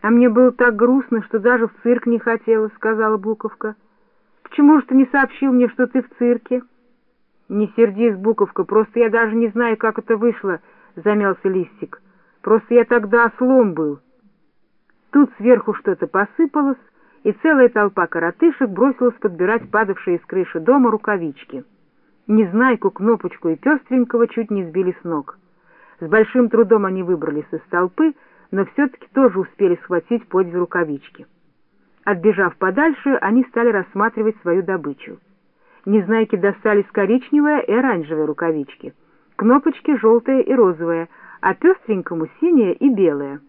— А мне было так грустно, что даже в цирк не хотелось, — сказала Буковка. — Почему же ты не сообщил мне, что ты в цирке? — Не сердись, Буковка, просто я даже не знаю, как это вышло, — замялся Листик. — Просто я тогда ослом был. Тут сверху что-то посыпалось, и целая толпа коротышек бросилась подбирать падавшие из крыши дома рукавички. Незнайку, Кнопочку и Пестренького чуть не сбили с ног. С большим трудом они выбрались из толпы, но все-таки тоже успели схватить по две рукавички. Отбежав подальше, они стали рассматривать свою добычу. Незнайки достались коричневая и оранжевая рукавички, кнопочки желтая и розовая, а пестренькому синяя и белая.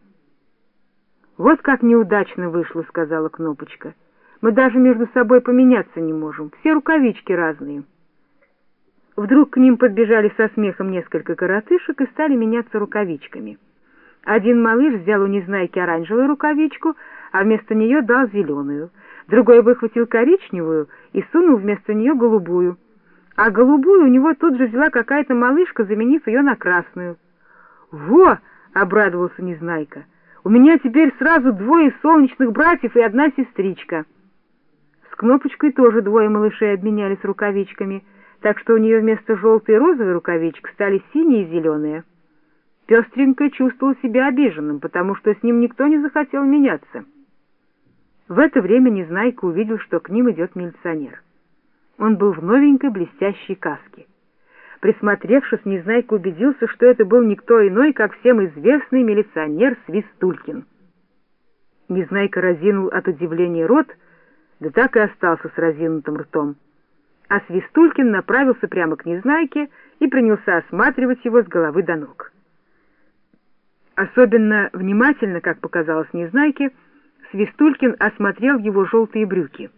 «Вот как неудачно вышло», — сказала Кнопочка. «Мы даже между собой поменяться не можем, все рукавички разные». Вдруг к ним подбежали со смехом несколько коротышек и стали меняться рукавичками. Один малыш взял у Незнайки оранжевую рукавичку, а вместо нее дал зеленую. Другой выхватил коричневую и сунул вместо нее голубую. А голубую у него тут же взяла какая-то малышка, заменив ее на красную. «Во!» — обрадовался Незнайка. «У меня теперь сразу двое солнечных братьев и одна сестричка». С Кнопочкой тоже двое малышей обменялись рукавичками, так что у нее вместо желтой и розовой рукавичек стали синие и зеленые. Пестренько чувствовал себя обиженным, потому что с ним никто не захотел меняться. В это время Незнайка увидел, что к ним идет милиционер. Он был в новенькой блестящей каске. Присмотревшись, Незнайка убедился, что это был никто иной, как всем известный милиционер Свистулькин. Незнайка разинул от удивления рот, да так и остался с разинутым ртом. А Свистулькин направился прямо к Незнайке и принялся осматривать его с головы до ног. Особенно внимательно, как показалось Незнайке, Свистулькин осмотрел его желтые брюки.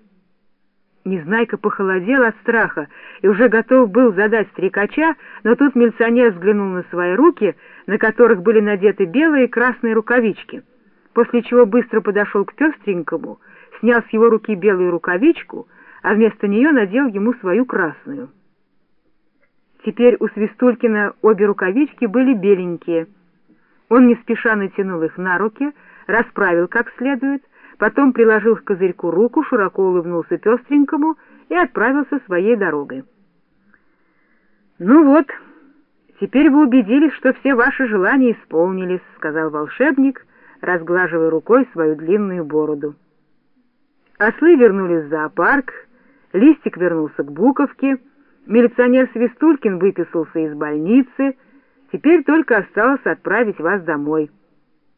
Незнайка похолодел от страха и уже готов был задать стрекача, но тут милиционер взглянул на свои руки, на которых были надеты белые и красные рукавички, после чего быстро подошел к пестренькому, снял с его руки белую рукавичку, а вместо нее надел ему свою красную. Теперь у Свистулькина обе рукавички были беленькие — он не спеша натянул их на руки, расправил как следует, потом приложил к козырьку руку, широко улыбнулся пестренькому и отправился своей дорогой. «Ну вот, теперь вы убедились, что все ваши желания исполнились», — сказал волшебник, разглаживая рукой свою длинную бороду. Ослы вернулись в зоопарк, Листик вернулся к Буковке, милиционер Свистулькин выписался из больницы — Теперь только осталось отправить вас домой.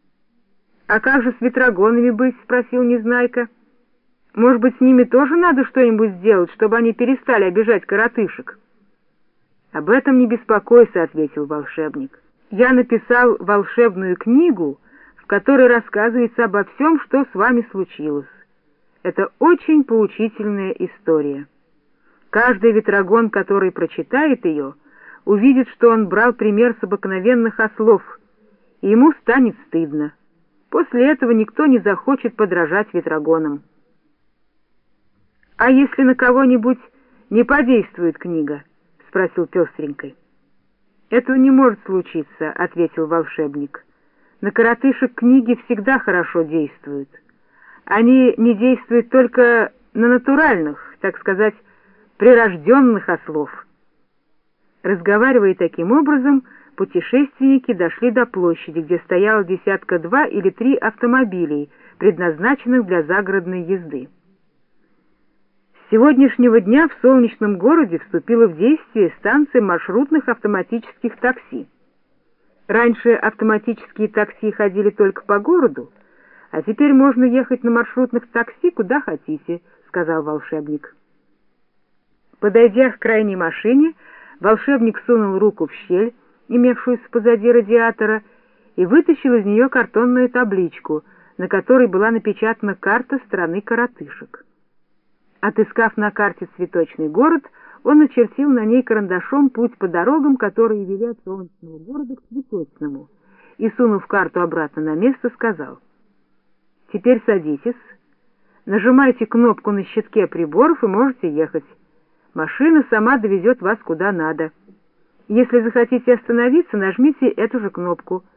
— А как же с ветрогонами быть? — спросил Незнайка. — Может быть, с ними тоже надо что-нибудь сделать, чтобы они перестали обижать коротышек? — Об этом не беспокойся, — ответил волшебник. — Я написал волшебную книгу, в которой рассказывается обо всем, что с вами случилось. Это очень поучительная история. Каждый ветрогон, который прочитает ее — увидит, что он брал пример с обыкновенных ослов, и ему станет стыдно. После этого никто не захочет подражать ветрогонам. «А если на кого-нибудь не подействует книга?» — спросил пестренькой. «Этого не может случиться», — ответил волшебник. «На коротышек книги всегда хорошо действуют. Они не действуют только на натуральных, так сказать, прирожденных ослов». Разговаривая таким образом, путешественники дошли до площади, где стояло десятка два или три автомобилей, предназначенных для загородной езды. С сегодняшнего дня в солнечном городе вступила в действие станция маршрутных автоматических такси. Раньше автоматические такси ходили только по городу, а теперь можно ехать на маршрутных такси куда хотите, — сказал волшебник. Подойдя к крайней машине, волшебник сунул руку в щель, имевшуюся позади радиатора, и вытащил из нее картонную табличку, на которой была напечатана карта страны коротышек. Отыскав на карте цветочный город, он очертил на ней карандашом путь по дорогам, которые вели от солнечного города к цветочному, и, сунув карту обратно на место, сказал, «Теперь садитесь, нажимайте кнопку на щитке приборов и можете ехать». Машина сама довезет вас куда надо. Если захотите остановиться, нажмите эту же кнопку —